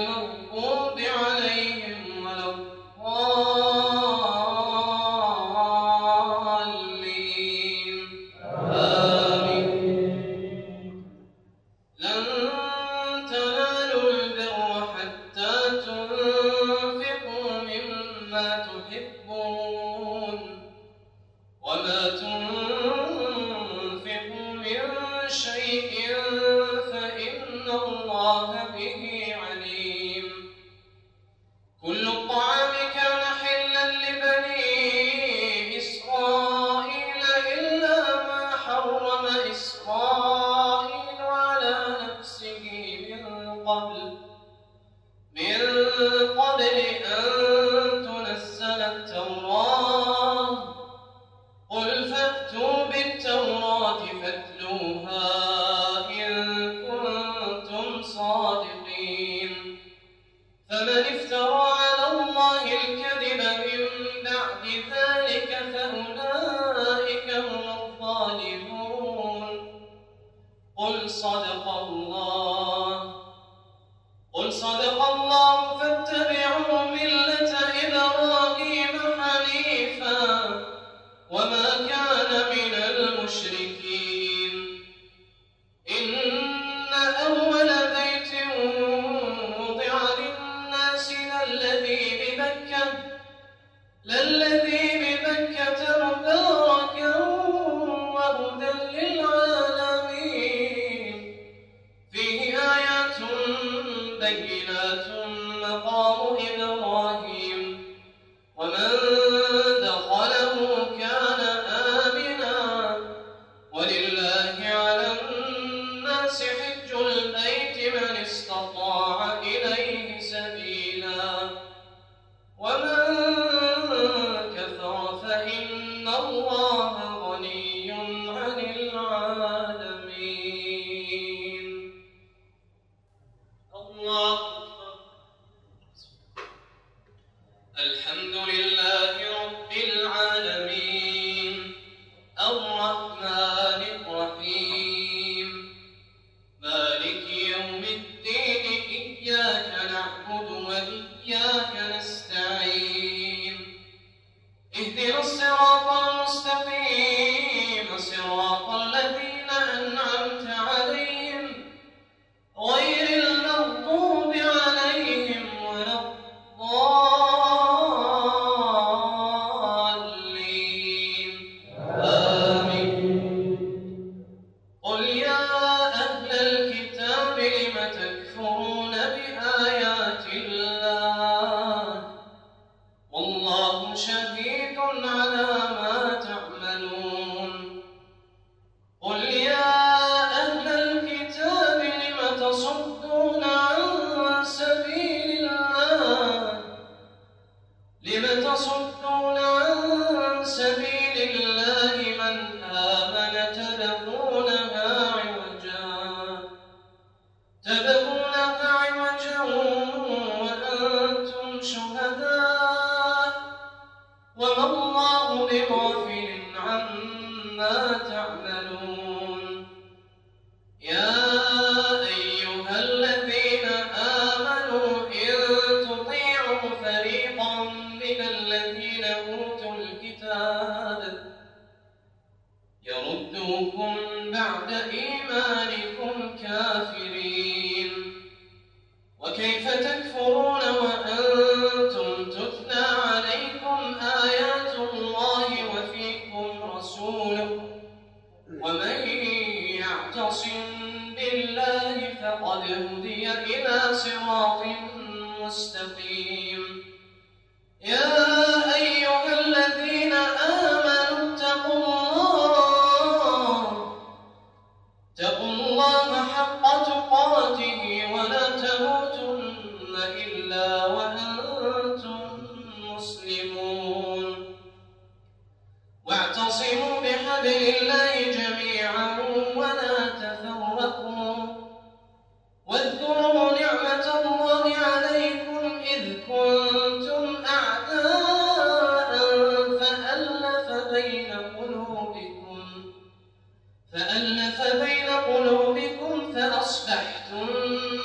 المغضوب عليهم. Oh. فألف بين قلوبكم فأصبحتم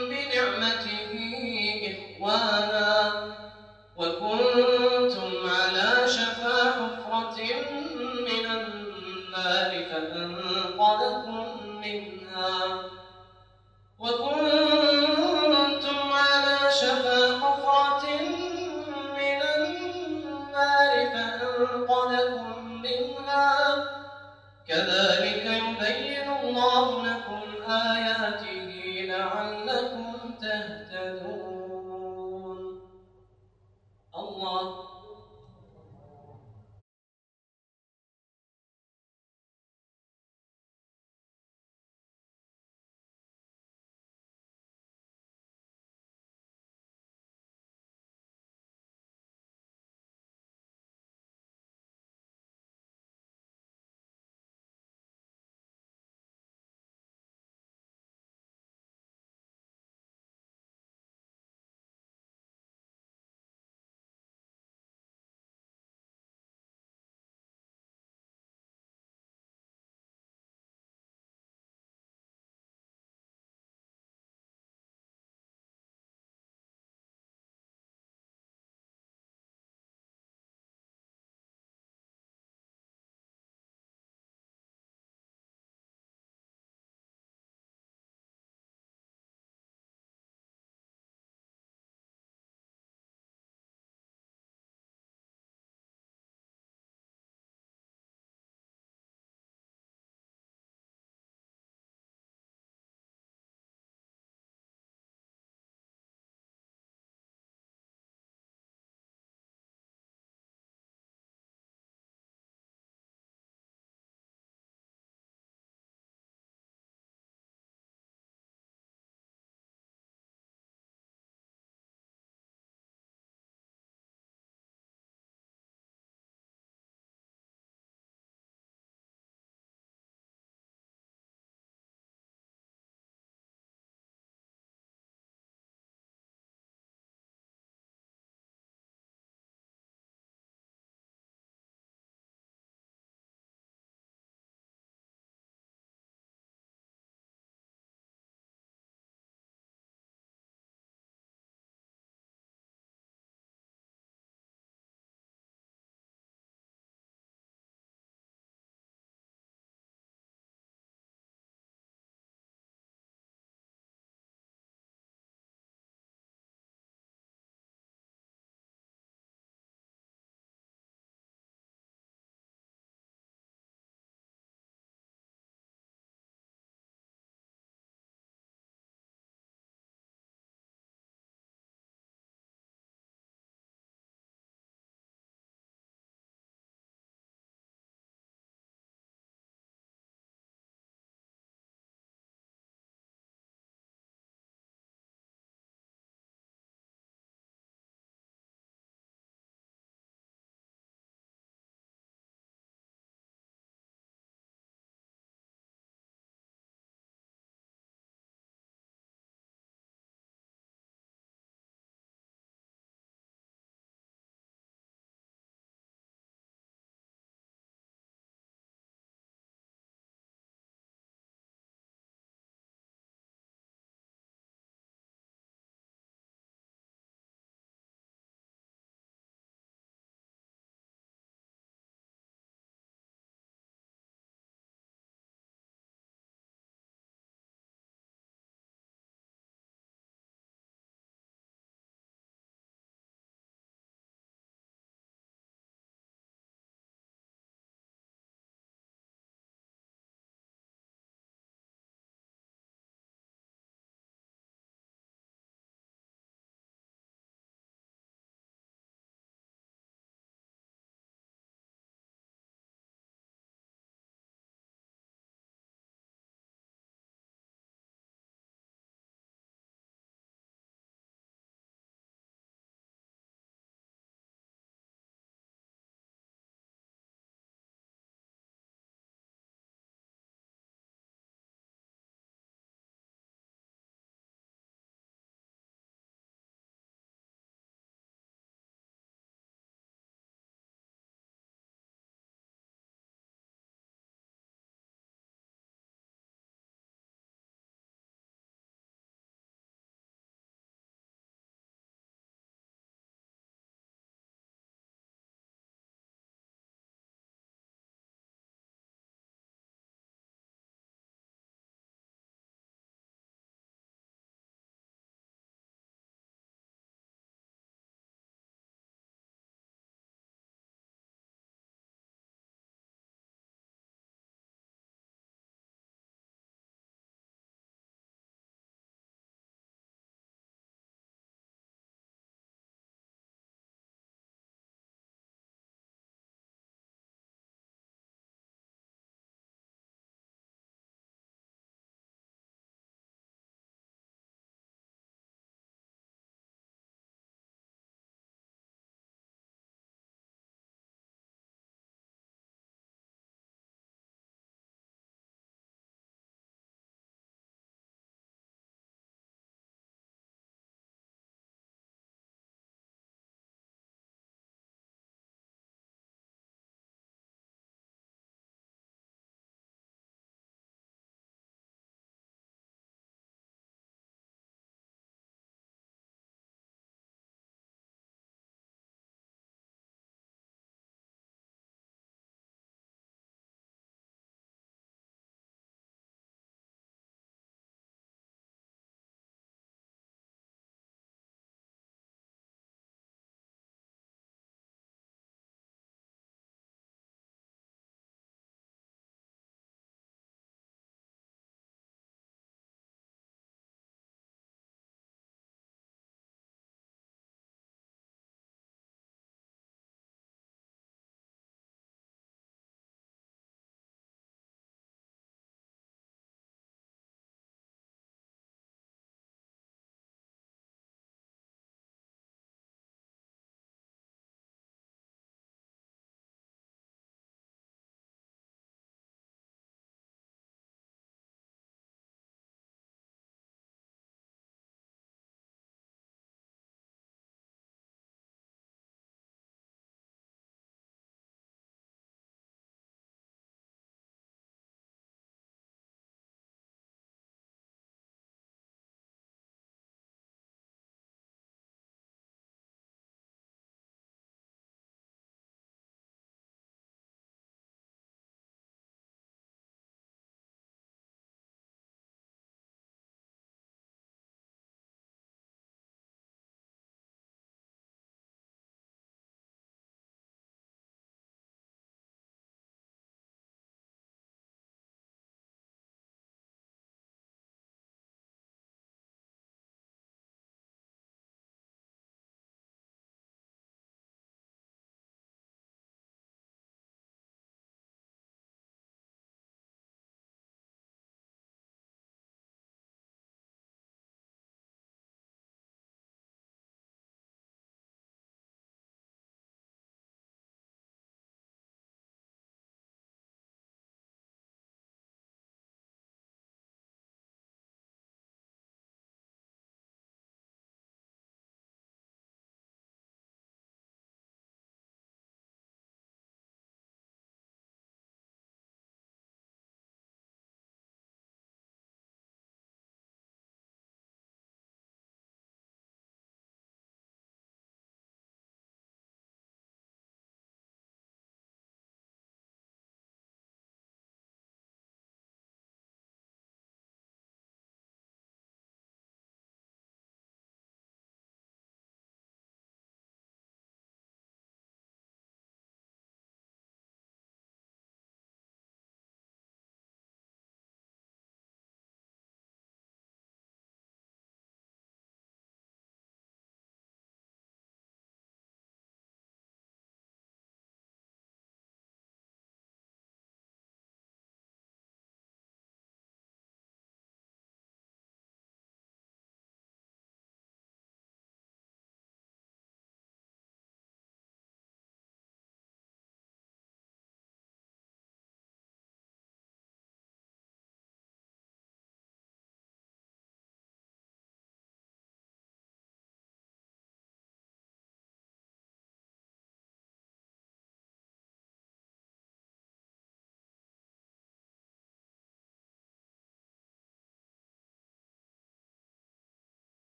بنعمته إخوانا وكنتم على شفا حفرة من النار فأنقذكم منها وكنتم على شفا حفرة من النار فأنقذكم منها كذلك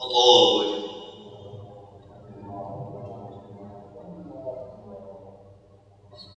alone